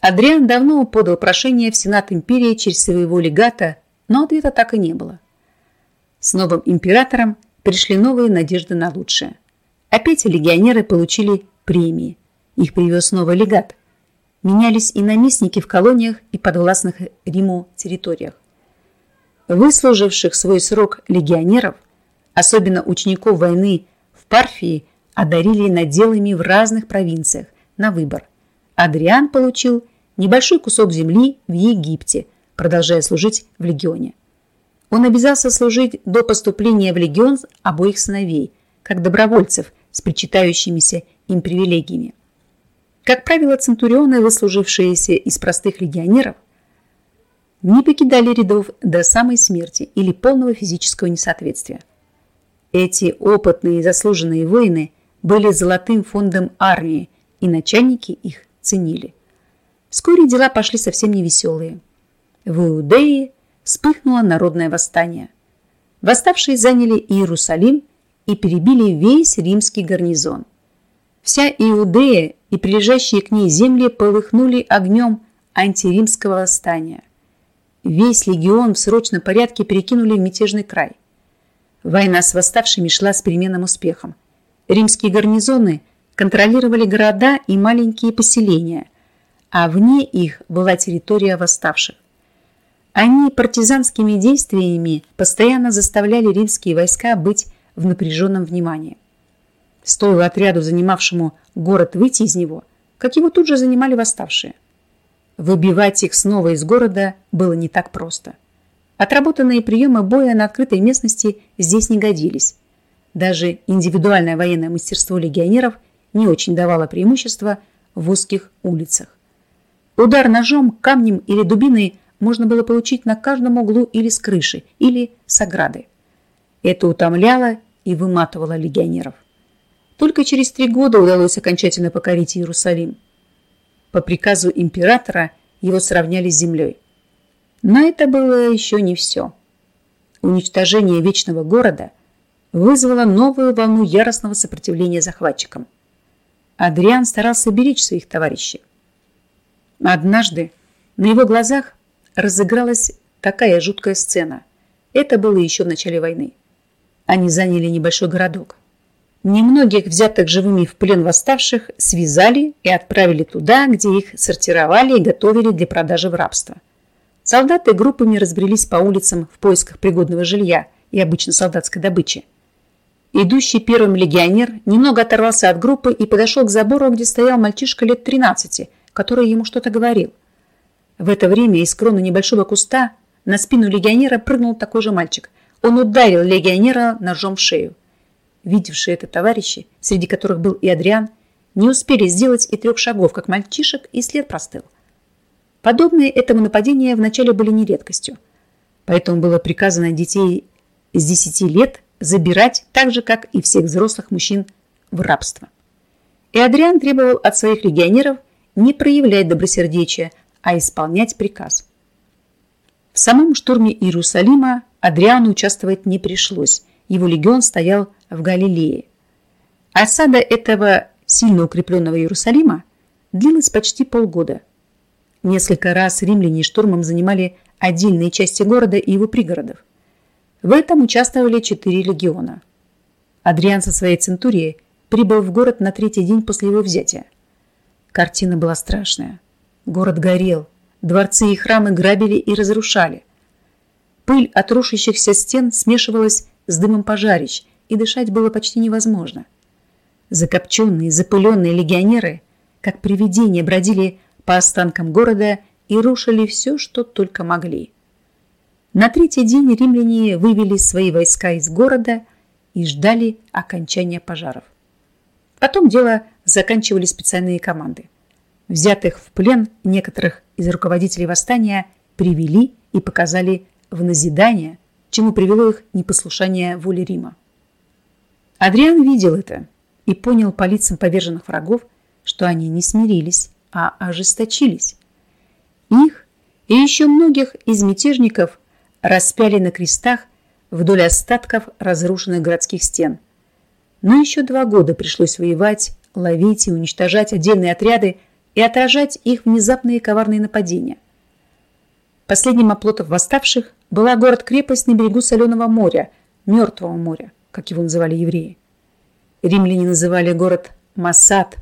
Адриан давно подал прошение в Сенат империи через своего легата, но ответа так и не было. С новым императором пришли новые надежды на лучшее. Опять легионеры получили премии. Их привез новый легат менялись и наместники в колониях и подвластных Риму территориях. Выслуживших свой срок легионеров, особенно учеников войны в Парфии, одарили наделами в разных провинциях на выбор. Адриан получил небольшой кусок земли в Египте, продолжая служить в легионе. Он обязался служить до поступления в легион обоих сыновей, как добровольцев с причитающимися им привилегиями. Как правило, центурионы, выслужившиеся из простых легионеров, не покидали рядов до самой смерти или полного физического несоответствия. Эти опытные и заслуженные воины были золотым фондом армии, и начальники их ценили. Вскоре дела пошли совсем невеселые. В Иудее вспыхнуло народное восстание. Восставшие заняли Иерусалим и перебили весь римский гарнизон. Вся Иудея и прилежащие к ней земли полыхнули огнем антиримского восстания. Весь легион в срочном порядке перекинули в мятежный край. Война с восставшими шла с переменным успехом. Римские гарнизоны контролировали города и маленькие поселения, а вне их была территория восставших. Они партизанскими действиями постоянно заставляли римские войска быть в напряженном внимании. Стоило отряду, занимавшему город, выйти из него, как его тут же занимали восставшие. Выбивать их снова из города было не так просто. Отработанные приемы боя на открытой местности здесь не годились. Даже индивидуальное военное мастерство легионеров не очень давало преимущества в узких улицах. Удар ножом, камнем или дубиной можно было получить на каждом углу или с крыши, или с ограды. Это утомляло и выматывало легионеров. Только через три года удалось окончательно покорить Иерусалим. По приказу императора его сравняли с землей. Но это было еще не все. Уничтожение Вечного города вызвало новую волну яростного сопротивления захватчикам. Адриан старался беречь своих товарищей. Однажды на его глазах разыгралась такая жуткая сцена. Это было еще в начале войны. Они заняли небольшой городок. Немногих взятых живыми в плен восставших связали и отправили туда, где их сортировали и готовили для продажи в рабство. Солдаты группами разбрелись по улицам в поисках пригодного жилья и обычно солдатской добычи. Идущий первым легионер немного оторвался от группы и подошел к забору, где стоял мальчишка лет 13, который ему что-то говорил. В это время из кроны небольшого куста на спину легионера прыгнул такой же мальчик. Он ударил легионера ножом в шею. Видевшие это товарищи, среди которых был и Адриан, не успели сделать и трех шагов, как мальчишек, и след простыл. Подобные этому нападения вначале были не редкостью. Поэтому было приказано детей с 10 лет забирать так же, как и всех взрослых мужчин, в рабство. И Адриан требовал от своих легионеров не проявлять добросердечия, а исполнять приказ. В самом штурме Иерусалима Адриану участвовать не пришлось. Его легион стоял в Галилее. Осада этого сильно укрепленного Иерусалима длилась почти полгода. Несколько раз римляне штурмом занимали отдельные части города и его пригородов. В этом участвовали четыре легиона. Адриан со своей центурией прибыл в город на третий день после его взятия. Картина была страшная. Город горел, дворцы и храмы грабили и разрушали. Пыль от рушащихся стен смешивалась с дымом пожарищ, и дышать было почти невозможно. Закопченные, запыленные легионеры, как привидения, бродили по останкам города и рушили все, что только могли. На третий день римляне вывели свои войска из города и ждали окончания пожаров. Потом дело заканчивали специальные команды. Взятых в плен некоторых из руководителей восстания привели и показали в назидание, чему привело их непослушание воле Рима. Адриан видел это и понял по лицам поверженных врагов, что они не смирились, а ожесточились. Их и еще многих из мятежников распяли на крестах вдоль остатков разрушенных городских стен. Но еще два года пришлось воевать, ловить и уничтожать отдельные отряды и отражать их внезапные коварные нападения. Последним оплотом восставших была город-крепость на берегу Соленого моря, Мертвого моря, как его называли евреи. Римляне называли город Масад.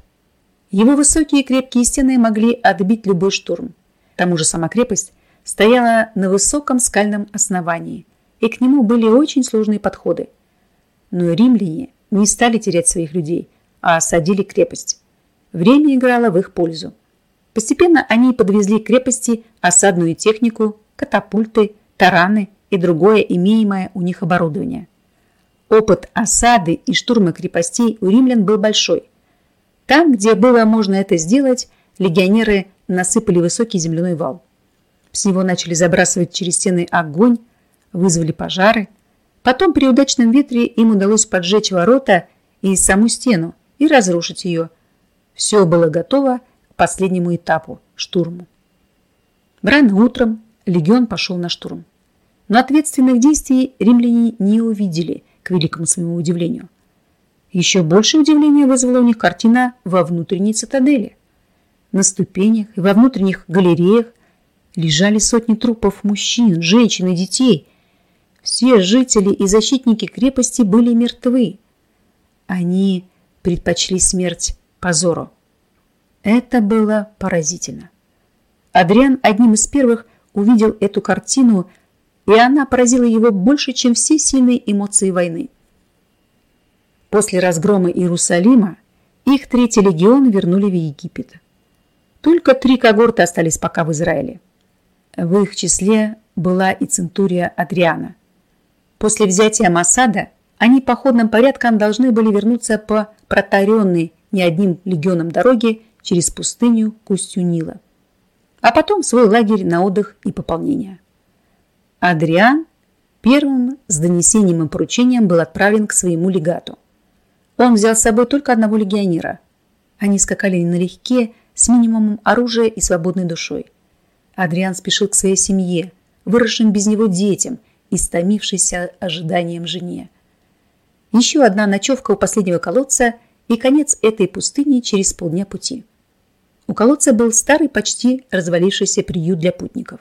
Его высокие крепкие стены могли отбить любой штурм. К тому же сама крепость стояла на высоком скальном основании, и к нему были очень сложные подходы. Но римляне не стали терять своих людей, а осадили крепость. Время играло в их пользу. Постепенно они подвезли к крепости осадную технику, катапульты, тараны и другое имеемое у них оборудование. Опыт осады и штурма крепостей у римлян был большой. Там, где было можно это сделать, легионеры насыпали высокий земляной вал. С него начали забрасывать через стены огонь, вызвали пожары. Потом при удачном ветре им удалось поджечь ворота и саму стену, и разрушить ее. Все было готово последнему этапу – штурму. Рано утром легион пошел на штурм. Но ответственных действий римляне не увидели, к великому своему удивлению. Еще больше удивления вызвала у них картина во внутренней цитадели. На ступенях и во внутренних галереях лежали сотни трупов мужчин, женщин и детей. Все жители и защитники крепости были мертвы. Они предпочли смерть позору. Это было поразительно. Адриан одним из первых увидел эту картину, и она поразила его больше, чем все сильные эмоции войны. После разгрома Иерусалима их третий легион вернули в Египет. Только три когорты остались пока в Израиле. В их числе была и центурия Адриана. После взятия Масада они походным порядком должны были вернуться по протаренной не одним легионом дороге через пустыню к устью Нила, а потом в свой лагерь на отдых и пополнение. Адриан первым с донесением и поручением был отправлен к своему легату. Он взял с собой только одного легионера. Они скакали налегке, с минимумом оружия и свободной душой. Адриан спешил к своей семье, выросшим без него детям, истомившейся ожиданием жене. Еще одна ночевка у последнего колодца и конец этой пустыни через полдня пути. У колодца был старый, почти развалившийся приют для путников.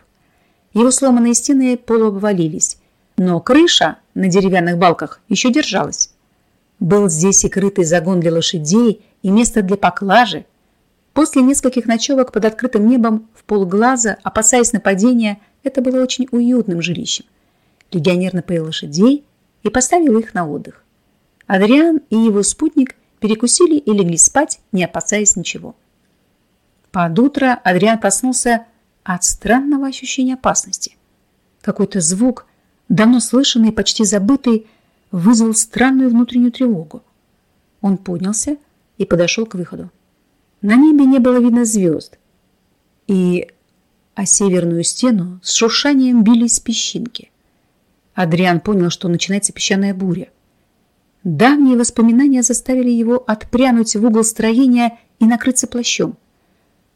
Его сломанные стены полуобвалились, но крыша на деревянных балках еще держалась. Был здесь и крытый загон для лошадей, и место для поклажи. После нескольких ночевок под открытым небом в полглаза, опасаясь нападения, это было очень уютным жилищем. Легионер напоил лошадей и поставил их на отдых. Адриан и его спутник перекусили и легли спать, не опасаясь ничего. Под утро Адриан проснулся от странного ощущения опасности. Какой-то звук, давно слышанный и почти забытый, вызвал странную внутреннюю тревогу. Он поднялся и подошел к выходу. На небе не было видно звезд, и о северную стену с шуршанием бились песчинки. Адриан понял, что начинается песчаная буря. Давние воспоминания заставили его отпрянуть в угол строения и накрыться плащом.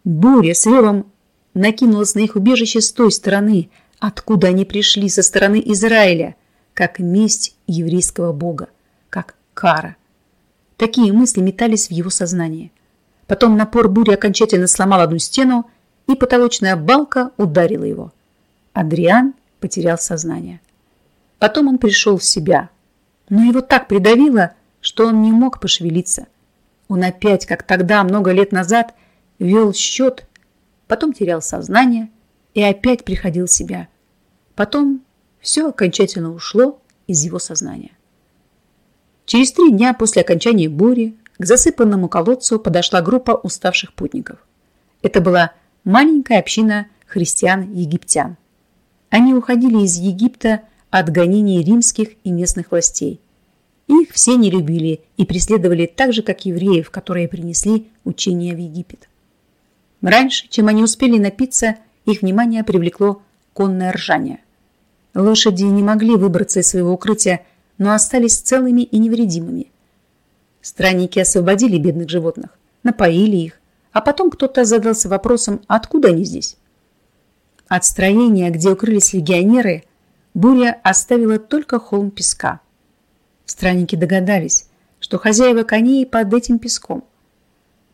Буря с ревом накинулась на их убежище с той стороны, откуда они пришли, со стороны Израиля как месть еврейского бога, как кара. Такие мысли метались в его сознании. Потом напор бури окончательно сломал одну стену, и потолочная балка ударила его. Адриан потерял сознание. Потом он пришел в себя, но его так придавило, что он не мог пошевелиться. Он опять, как тогда, много лет назад, вел счет, потом терял сознание и опять приходил в себя. Потом все окончательно ушло из его сознания. Через три дня после окончания бури к засыпанному колодцу подошла группа уставших путников. Это была маленькая община христиан-египтян. Они уходили из Египта от гонений римских и местных властей. Их все не любили и преследовали так же, как евреев, которые принесли учение в Египет. Раньше, чем они успели напиться, их внимание привлекло конное ржание – Лошади не могли выбраться из своего укрытия, но остались целыми и невредимыми. Странники освободили бедных животных, напоили их, а потом кто-то задался вопросом, откуда они здесь. От строения, где укрылись легионеры, буря оставила только холм песка. Странники догадались, что хозяева коней под этим песком.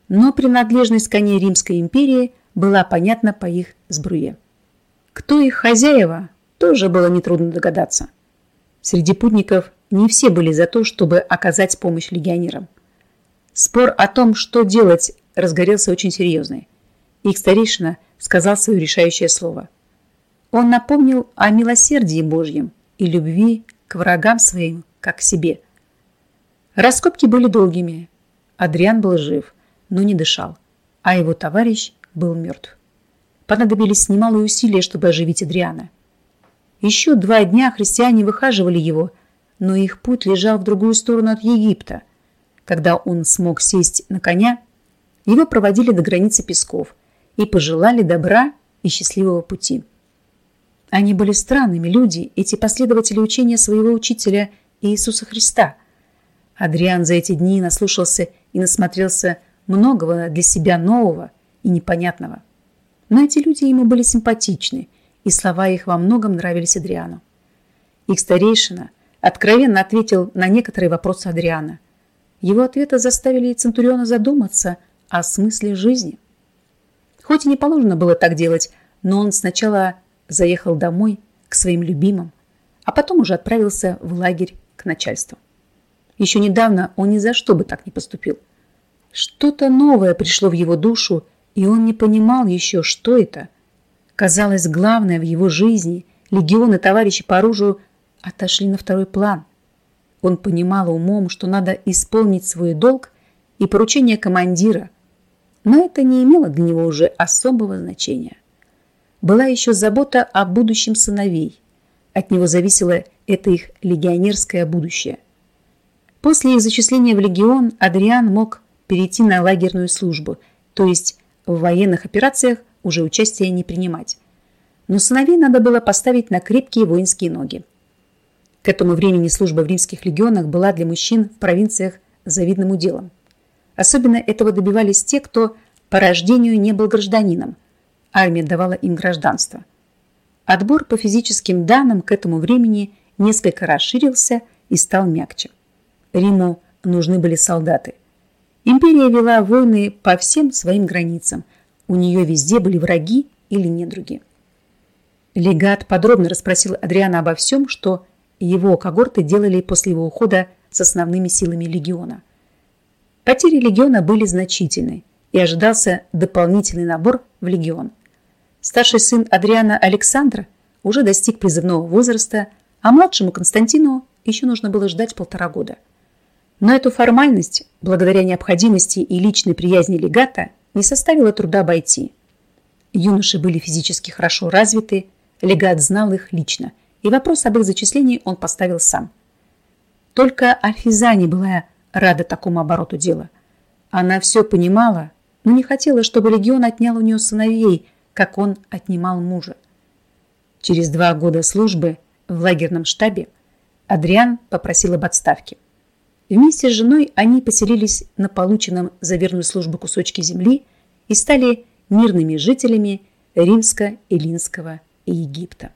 Но принадлежность коней Римской империи была понятна по их сбруе. Кто их хозяева, тоже было нетрудно догадаться. Среди путников не все были за то, чтобы оказать помощь легионерам. Спор о том, что делать, разгорелся очень серьезный. Их старейшина сказал свое решающее слово. Он напомнил о милосердии Божьем и любви к врагам своим, как к себе. Раскопки были долгими. Адриан был жив, но не дышал, а его товарищ был мертв. Понадобились немалые усилия, чтобы оживить Адриана. Еще два дня христиане выхаживали его, но их путь лежал в другую сторону от Египта. Когда он смог сесть на коня, его проводили до границы песков и пожелали добра и счастливого пути. Они были странными люди, эти последователи учения своего учителя Иисуса Христа. Адриан за эти дни наслушался и насмотрелся многого для себя нового и непонятного. Но эти люди ему были симпатичны, и слова их во многом нравились Адриану. Их старейшина откровенно ответил на некоторые вопросы Адриана. Его ответы заставили Центуриона задуматься о смысле жизни. Хоть и не положено было так делать, но он сначала заехал домой к своим любимым, а потом уже отправился в лагерь к начальству. Еще недавно он ни за что бы так не поступил. Что-то новое пришло в его душу, и он не понимал еще, что это. Казалось, главное в его жизни, легионы товарищи по оружию отошли на второй план. Он понимал умом, что надо исполнить свой долг и поручение командира, но это не имело для него уже особого значения. Была еще забота о будущем сыновей. От него зависело это их легионерское будущее. После их зачисления в легион Адриан мог перейти на лагерную службу, то есть в военных операциях уже участия не принимать. Но сыновей надо было поставить на крепкие воинские ноги. К этому времени служба в римских легионах была для мужчин в провинциях завидным уделом. Особенно этого добивались те, кто по рождению не был гражданином. Армия давала им гражданство. Отбор по физическим данным к этому времени несколько расширился и стал мягче. Риму нужны были солдаты. Империя вела войны по всем своим границам. У нее везде были враги или недруги. Легат подробно расспросил Адриана обо всем, что его когорты делали после его ухода с основными силами легиона. Потери легиона были значительны, и ожидался дополнительный набор в легион. Старший сын Адриана Александра уже достиг призывного возраста, а младшему Константину еще нужно было ждать полтора года. Но эту формальность, благодаря необходимости и личной приязни легата, не составило труда обойти. Юноши были физически хорошо развиты, легат знал их лично – и вопрос об их зачислении он поставил сам. Только Альфизане была рада такому обороту дела. Она все понимала, но не хотела, чтобы легион отнял у нее сыновей, как он отнимал мужа. Через два года службы в лагерном штабе Адриан попросил об отставке. Вместе с женой они поселились на полученном за верную службу кусочке земли и стали мирными жителями Римско-Элинского Египта.